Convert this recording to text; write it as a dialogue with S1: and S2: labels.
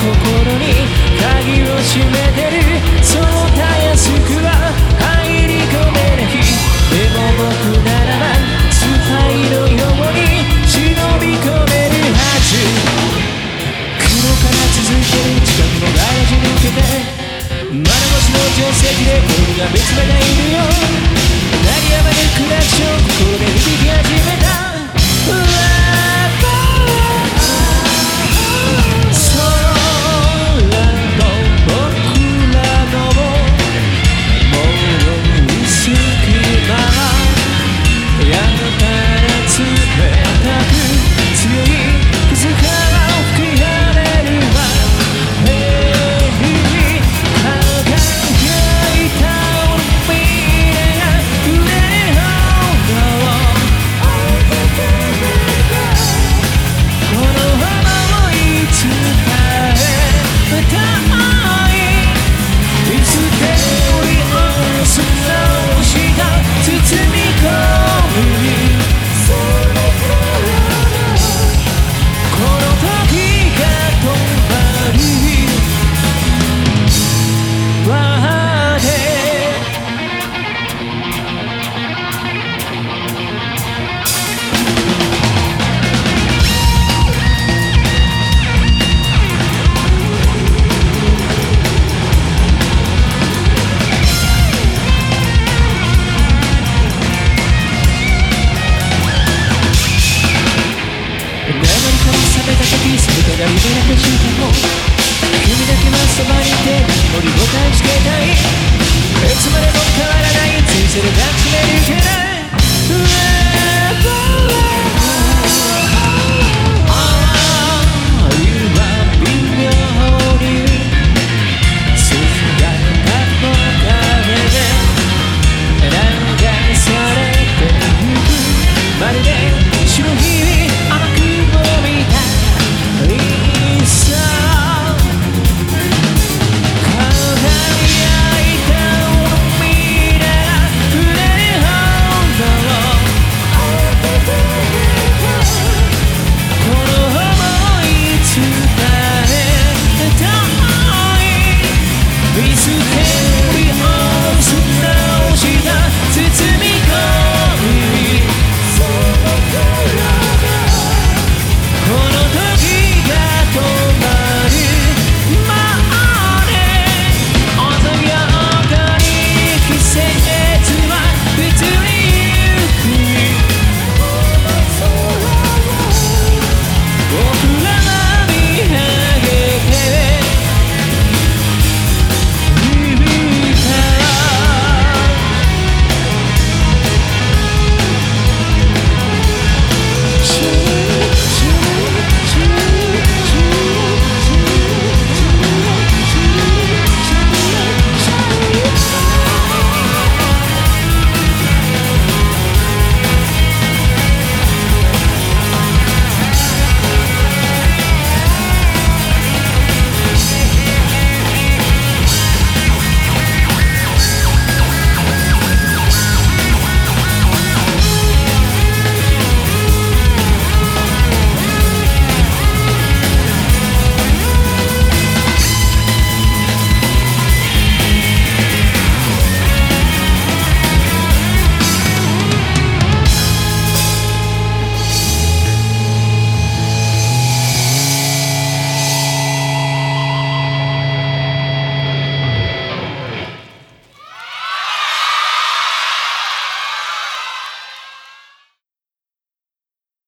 S1: 心に鍵を閉めてるそうたやすくは入り込めないでも僕ならばスパイのように忍び込めるはず。雲から続いてる近くのガラー抜けて丸腰の定石で僕が見つめているよ。鳴りやまぬクラクションここで響き始めた。うわ